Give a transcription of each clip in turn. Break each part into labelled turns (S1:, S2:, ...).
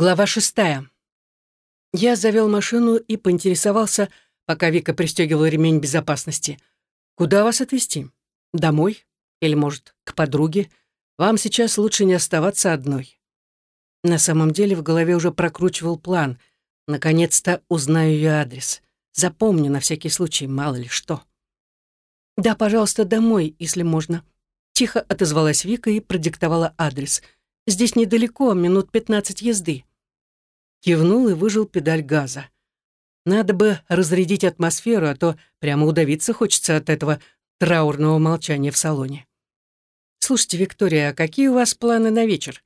S1: Глава шестая. Я завел машину и поинтересовался, пока Вика пристегивала ремень безопасности. «Куда вас отвезти? Домой? Или, может, к подруге? Вам сейчас лучше не оставаться одной». На самом деле в голове уже прокручивал план. Наконец-то узнаю ее адрес. Запомню на всякий случай, мало ли что. «Да, пожалуйста, домой, если можно». Тихо отозвалась Вика и продиктовала адрес. «Здесь недалеко, минут пятнадцать езды» кивнул и выжил педаль газа. Надо бы разрядить атмосферу, а то прямо удавиться хочется от этого траурного молчания в салоне. «Слушайте, Виктория, а какие у вас планы на вечер?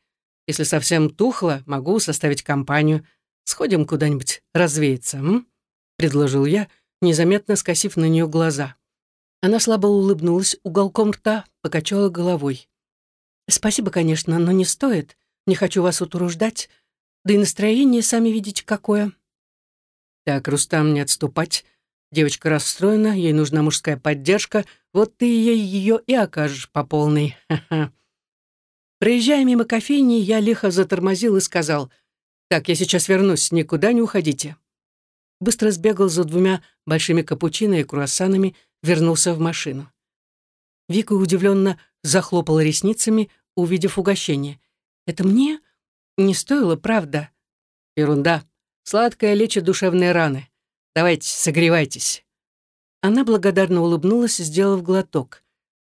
S1: Если совсем тухло, могу составить компанию. Сходим куда-нибудь развеяться, м?» — предложил я, незаметно скосив на нее глаза. Она слабо улыбнулась уголком рта, покачала головой. «Спасибо, конечно, но не стоит. Не хочу вас утруждать. Да и настроение, сами видите, какое. Так, Рустам, не отступать. Девочка расстроена, ей нужна мужская поддержка. Вот ты ей ее и окажешь по полной. Проезжая мимо кофейни, я лихо затормозил и сказал, «Так, я сейчас вернусь, никуда не уходите». Быстро сбегал за двумя большими капучино и круассанами, вернулся в машину. Вика удивленно захлопала ресницами, увидев угощение. «Это мне?» Не стоило, правда? Ерунда. Сладкое лечит душевные раны. Давайте, согревайтесь. Она благодарно улыбнулась, сделав глоток.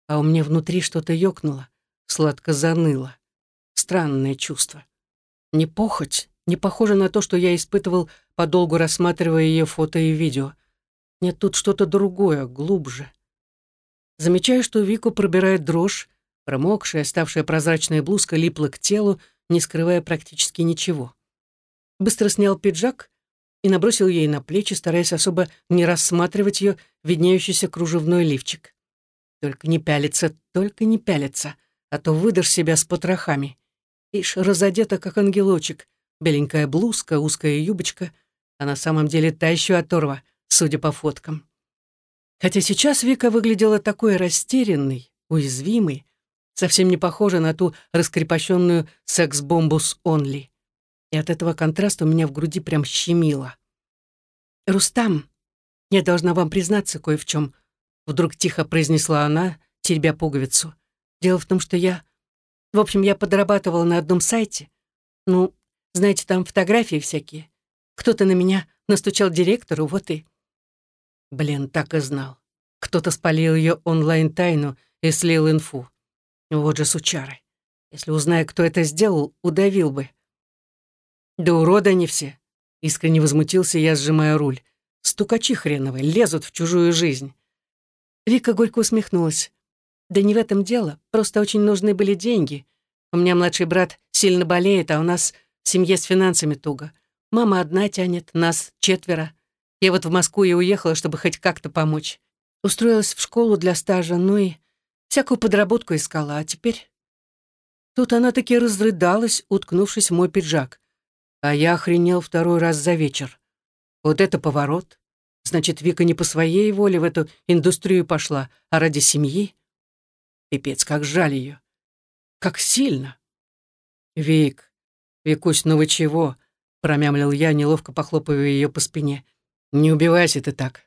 S1: А у меня внутри что-то ёкнуло, сладко заныло. Странное чувство. Не похоть, не похоже на то, что я испытывал, подолгу рассматривая ее фото и видео. Нет, тут что-то другое, глубже. Замечаю, что Вику пробирает дрожь, промокшая, ставшая прозрачная блузка липла к телу, не скрывая практически ничего. Быстро снял пиджак и набросил ей на плечи, стараясь особо не рассматривать ее виднеющийся кружевной лифчик. Только не пялиться, только не пялиться, а то выдашь себя с потрохами. Ишь, разодета, как ангелочек, беленькая блузка, узкая юбочка, а на самом деле та еще оторва, судя по фоткам. Хотя сейчас Вика выглядела такой растерянной, уязвимой, совсем не похожа на ту раскрепощенную секс-бомбу с Онли. И от этого контраста у меня в груди прям щемило. «Рустам, я должна вам признаться кое в чем», вдруг тихо произнесла она, теребя пуговицу. «Дело в том, что я... В общем, я подрабатывала на одном сайте. Ну, знаете, там фотографии всякие. Кто-то на меня настучал директору, вот и...» Блин, так и знал. Кто-то спалил ее онлайн-тайну и слил инфу. Вот же сучары. Если узнаю, кто это сделал, удавил бы. Да урода они все. Искренне возмутился я, сжимая руль. Стукачи хреновые, лезут в чужую жизнь. Вика горько усмехнулась. Да не в этом дело, просто очень нужны были деньги. У меня младший брат сильно болеет, а у нас в семье с финансами туго. Мама одна тянет, нас четверо. Я вот в Москву и уехала, чтобы хоть как-то помочь. Устроилась в школу для стажа, ну и Всякую подработку искала, а теперь... Тут она таки разрыдалась, уткнувшись в мой пиджак. А я охренел второй раз за вечер. Вот это поворот. Значит, Вика не по своей воле в эту индустрию пошла, а ради семьи. Пипец, как жаль ее. Как сильно. Вик, Викусь, ну вы чего? Промямлил я, неловко похлопывая ее по спине. Не убивайся ты так.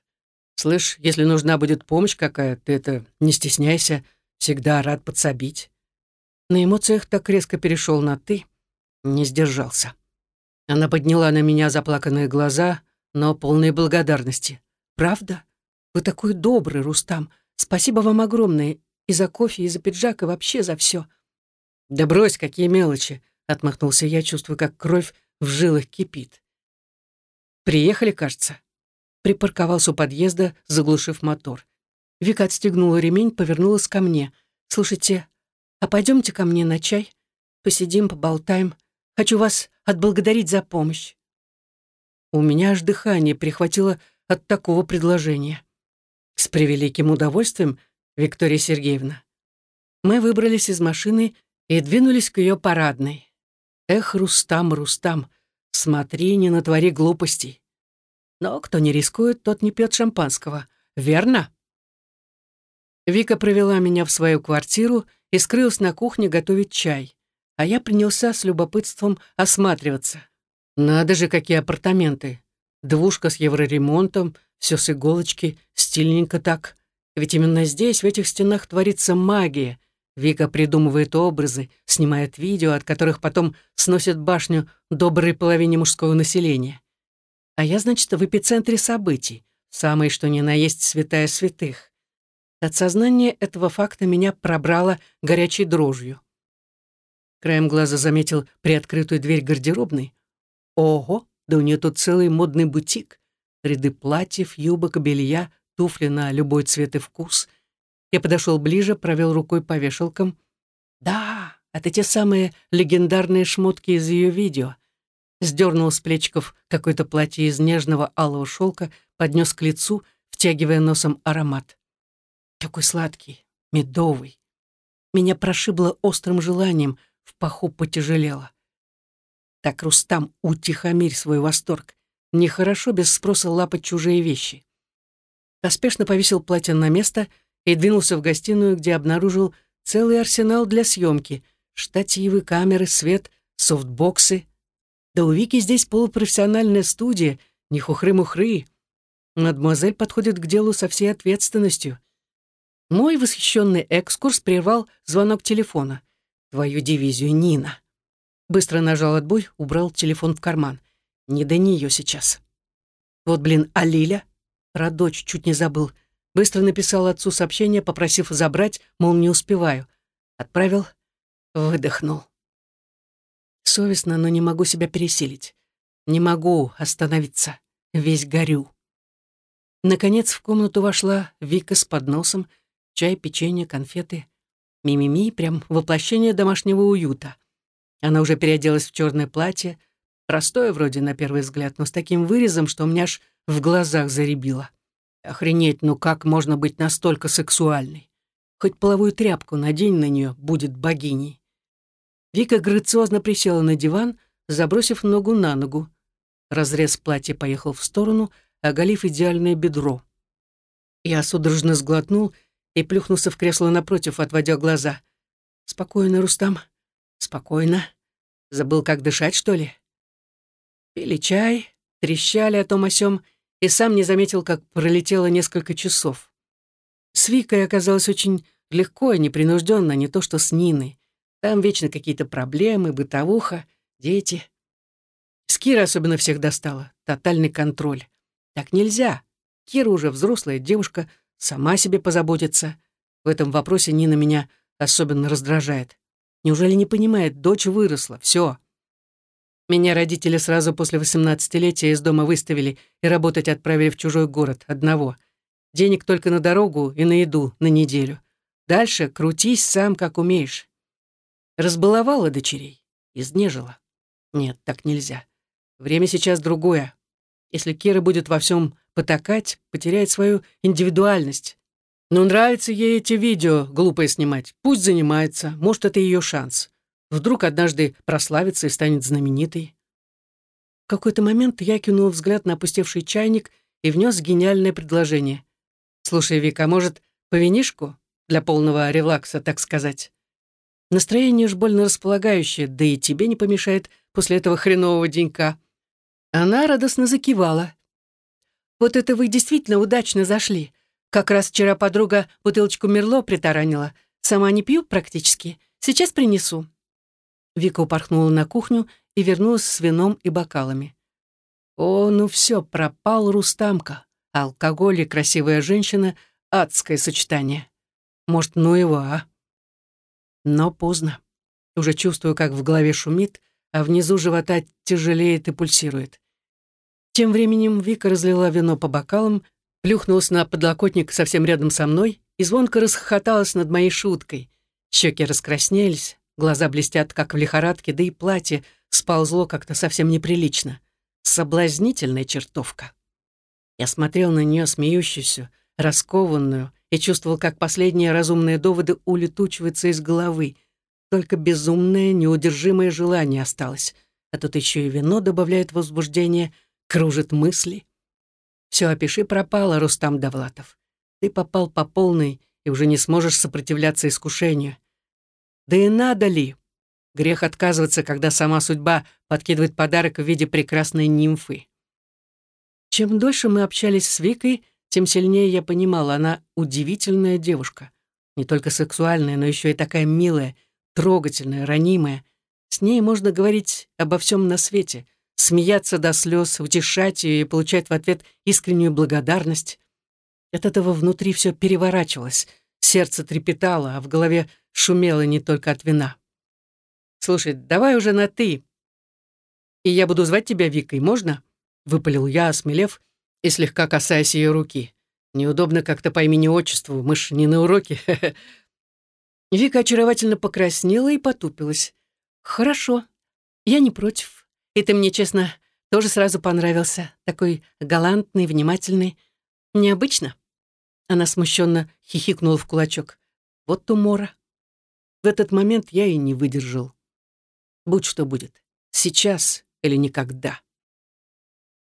S1: Слышь, если нужна будет помощь какая, ты это не стесняйся, всегда рад подсобить. На эмоциях так резко перешел на «ты», не сдержался. Она подняла на меня заплаканные глаза, но полные благодарности. «Правда? Вы такой добрый, Рустам. Спасибо вам огромное и за кофе, и за пиджак, и вообще за все. «Да брось, какие мелочи!» — отмахнулся я, чувствуя, как кровь в жилах кипит. «Приехали, кажется?» Припарковался у подъезда, заглушив мотор. Вика отстегнула ремень, повернулась ко мне. «Слушайте, а пойдемте ко мне на чай? Посидим, поболтаем. Хочу вас отблагодарить за помощь». У меня аж дыхание прихватило от такого предложения. С превеликим удовольствием, Виктория Сергеевна. Мы выбрались из машины и двинулись к ее парадной. Эх, Рустам, Рустам, смотри, не натвори глупостей. Но кто не рискует, тот не пьет шампанского. Верно? Вика провела меня в свою квартиру и скрылась на кухне готовить чай. А я принялся с любопытством осматриваться. Надо же, какие апартаменты. Двушка с евроремонтом, все с иголочки, стильненько так. Ведь именно здесь, в этих стенах, творится магия. Вика придумывает образы, снимает видео, от которых потом сносит башню доброй половине мужского населения. А я, значит, в эпицентре событий, самой что ни на есть святая святых. От сознания этого факта меня пробрало горячей дрожью. Краем глаза заметил приоткрытую дверь гардеробной. Ого, да у нее тут целый модный бутик. Ряды платьев, юбок, белья, туфли на любой цвет и вкус. Я подошел ближе, провел рукой по вешалкам. Да, это те самые легендарные шмотки из ее видео. Сдернул с плечиков какое-то платье из нежного алого шелка, поднес к лицу, втягивая носом аромат. Какой сладкий, медовый. Меня прошибло острым желанием, в паху потяжелело. Так, Рустам, утихомирь свой восторг. Нехорошо без спроса лапать чужие вещи. Поспешно повесил платье на место и двинулся в гостиную, где обнаружил целый арсенал для съемки. Штативы, камеры, свет, софтбоксы. Да у Вики здесь полупрофессиональная студия, не хухры-мухры. Мадемуазель подходит к делу со всей ответственностью. Мой восхищенный экскурс прервал звонок телефона. «Твою дивизию, Нина!» Быстро нажал отбой, убрал телефон в карман. Не до нее сейчас. Вот, блин, а Лиля? Про дочь чуть не забыл. Быстро написал отцу сообщение, попросив забрать, мол, не успеваю. Отправил, выдохнул. Совестно, но не могу себя пересилить. Не могу остановиться. Весь горю. Наконец в комнату вошла Вика с подносом, чай, печенье, конфеты. Мимими, прям воплощение домашнего уюта. Она уже переоделась в черное платье, простое вроде на первый взгляд, но с таким вырезом, что у меня аж в глазах заребило. Охренеть, ну как можно быть настолько сексуальной? Хоть половую тряпку надень на нее, будет богиней. Вика грациозно присела на диван, забросив ногу на ногу. Разрез платья поехал в сторону, оголив идеальное бедро. Я судорожно сглотнул и плюхнулся в кресло напротив, отводя глаза. «Спокойно, Рустам, Спокойно. Забыл, как дышать, что ли? Пили чай, трещали о том о сём, и сам не заметил, как пролетело несколько часов. С Викой оказалось очень легко и непринужденно, не то что с Ниной. Там вечно какие-то проблемы, бытовуха, дети. С Кирой особенно всех достало. Тотальный контроль. Так нельзя. Кира уже взрослая девушка, сама себе позаботится. В этом вопросе Нина меня особенно раздражает. Неужели не понимает, дочь выросла, все. Меня родители сразу после восемнадцатилетия из дома выставили и работать отправили в чужой город, одного. Денег только на дорогу и на еду на неделю. Дальше крутись сам, как умеешь. Разбаловала дочерей, изнежила. Нет, так нельзя. Время сейчас другое. Если Кира будет во всем потакать, потеряет свою индивидуальность. Но нравится ей эти видео глупые снимать. Пусть занимается, может, это ее шанс. Вдруг однажды прославится и станет знаменитой. В какой-то момент я кинул взгляд на опустевший чайник и внес гениальное предложение. «Слушай, Вика, может, по винишку? Для полного релакса, так сказать. Настроение уж больно располагающее, да и тебе не помешает после этого хренового денька». Она радостно закивала. «Вот это вы действительно удачно зашли. Как раз вчера подруга бутылочку Мерло притаранила. Сама не пью практически. Сейчас принесу». Вика упорхнула на кухню и вернулась с вином и бокалами. О, ну все, пропал Рустамка. Алкоголь и красивая женщина — адское сочетание. Может, ну его, а? Но поздно. Уже чувствую, как в голове шумит, а внизу живота тяжелеет и пульсирует. Тем временем Вика разлила вино по бокалам, плюхнулась на подлокотник совсем рядом со мной и звонко расхохоталась над моей шуткой. Щеки раскраснелись, глаза блестят, как в лихорадке, да и платье сползло как-то совсем неприлично. Соблазнительная чертовка. Я смотрел на нее смеющуюся, раскованную, и чувствовал, как последние разумные доводы улетучиваются из головы. Только безумное, неудержимое желание осталось. А тут еще и вино добавляет возбуждение, кружит мысли. Все, опиши пропало, Рустам Давлатов. Ты попал по полной и уже не сможешь сопротивляться искушению. Да и надо ли? Грех отказываться, когда сама судьба подкидывает подарок в виде прекрасной нимфы. Чем дольше мы общались с Викой, тем сильнее я понимала, она удивительная девушка. Не только сексуальная, но еще и такая милая, трогательная, ранимая. С ней можно говорить обо всем на свете, смеяться до слез, утешать ее и получать в ответ искреннюю благодарность. От этого внутри все переворачивалось, сердце трепетало, а в голове шумело не только от вина. «Слушай, давай уже на «ты». И я буду звать тебя Викой, можно?» — выпалил я, осмелев и слегка касаясь ее руки. «Неудобно как-то по имени-отчеству, мы ж не на уроке». Вика очаровательно покраснела и потупилась. «Хорошо, я не против. И ты мне, честно, тоже сразу понравился. Такой галантный, внимательный. Необычно?» Она смущенно хихикнула в кулачок. «Вот умора». В этот момент я и не выдержал. Будь что будет. Сейчас или никогда.